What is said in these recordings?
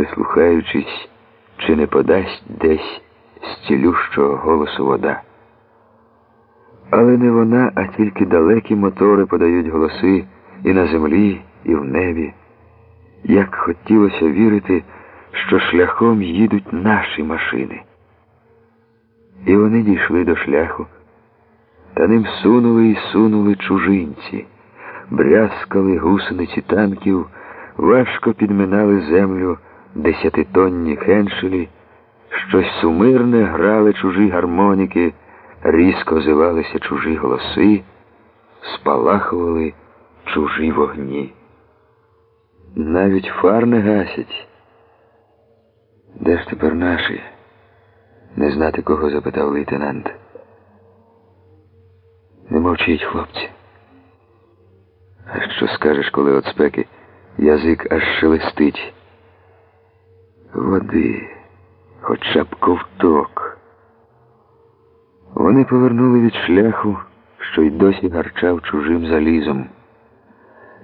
прислухаючись, чи не подасть десь з цілющого голосу вода. Але не вона, а тільки далекі мотори подають голоси і на землі, і в небі. Як хотілося вірити, що шляхом їдуть наші машини. І вони дійшли до шляху, та ним сунули і сунули чужинці, брязкали гусениці танків, важко підминали землю десятитонні хеншелі, щось сумирне грали чужі гармоніки, різко зивалися чужі голоси, спалахували чужі вогні. Навіть фар не гасять. Де ж тепер наші? Не знати кого запитав лейтенант. Не мовчіть, хлопці. А що скажеш, коли от спеки язик аж шелестить? Води, хоча б ковток. Вони повернули від шляху, що й досі гарчав чужим залізом.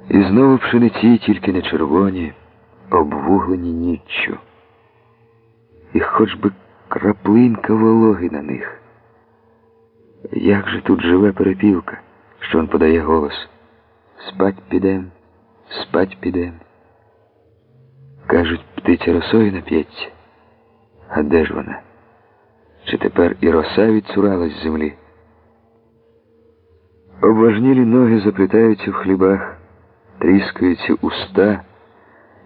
І знову пшениці тільки не червоні, обвуглені ніччю. І хоч би краплинка вологи на них. Як же тут живе перепілка, що он подає голос? Спать підем, спать підем. Кажуть, птиця росою нап'ється. А де ж вона? Чи тепер і роса відсуралась з землі? Обважнілі ноги заплітаються в хлібах, тріскаються уста,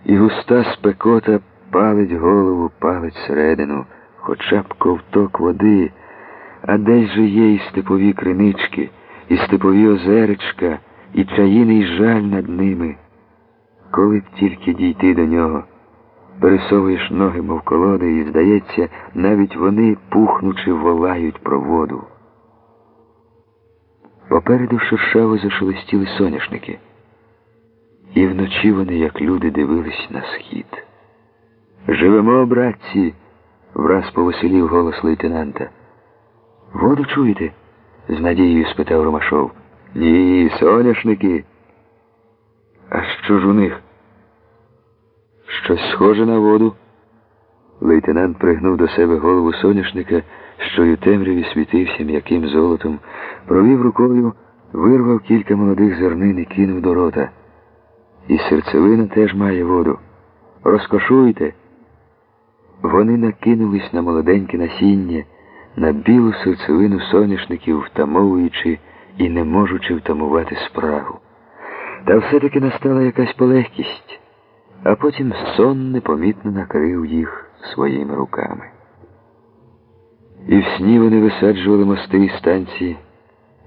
і густа спекота палить голову, палить середину, хоча б ковток води, а десь же є і степові кринички, і степові озеречка, і чаїний жаль над ними. Коли б тільки дійти до нього, пересовуєш ноги, мов колоди, і, здається, навіть вони, пухнучи, волають про воду. Попереду шершаво зашелестіли соняшники, і вночі вони, як люди, дивились на схід. Живемо, братці, враз повеселів голос лейтенанта. Воду чуєте? з надією спитав Ромашов. Ні, соняшники. А що ж у них? Щось схоже на воду. Лейтенант пригнув до себе голову соняшника, що й у темряві світився м'яким золотом, провів рукою, вирвав кілька молодих зернин і кинув до рота. І серцевина теж має воду. Розкошуйте. Вони накинулись на молоденьке насіння, на білу серцевину соняшників, втамовуючи і не можучи втамувати спрагу. Та все-таки настала якась полегкість, а потім сон непомітно накрив їх своїми руками. І в сні вони висаджували мости і станції,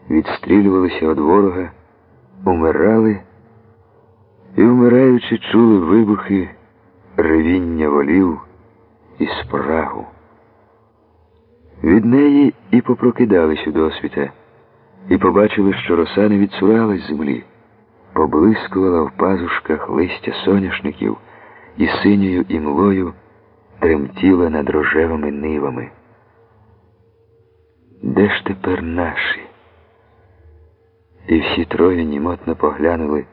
відстрілювалися від ворога, умирали і, вмираючи, чули вибухи, ревіння волів і спрагу. Від неї і попрокидались у досвіта, і побачили, що роса не відсуралась землі, поблискувала в пазушках листя соняшників і синьою імлою тремтіла над рожевими нивами. Де ж тепер наші? І всі троє німотно поглянули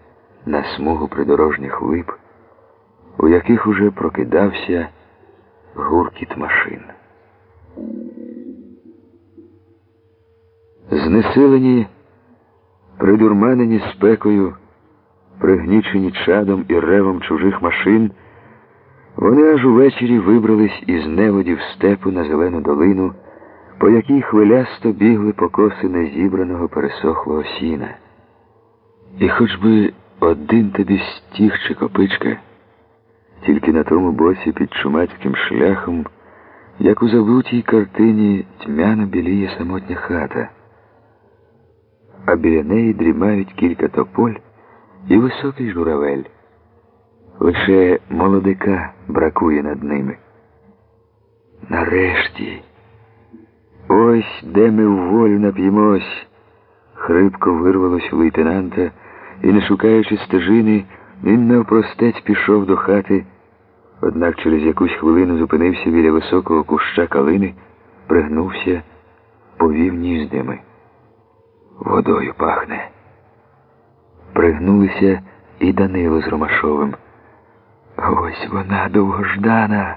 на смугу придорожніх лип, у яких уже прокидався гуркіт машин. Знесилені, придурманені спекою, пригнічені чадом і ревом чужих машин, вони аж увечері вибрались із неводів степу на зелену долину, по якій хвилясто бігли покоси незібраного пересохлого сіна. І хоч би один тобі стіг чи копичка, тільки на тому боці під чумацьким шляхом, як у забутій картині тьмяно біліє самотня хата, а біля неї дрімають кілька тополь і високий журавель. Лише молодика бракує над ними. Нарешті, ось де ми в волю нап'ємось, хрипко вирвалось у лейтенанта, і, не шукаючи стежини, він навпростець пішов до хати, однак через якусь хвилину зупинився біля високого куща калини, пригнувся, повів ніздями. Водою пахне. Пригнулися і Данило з Ромашовим. Ось вона довгождана.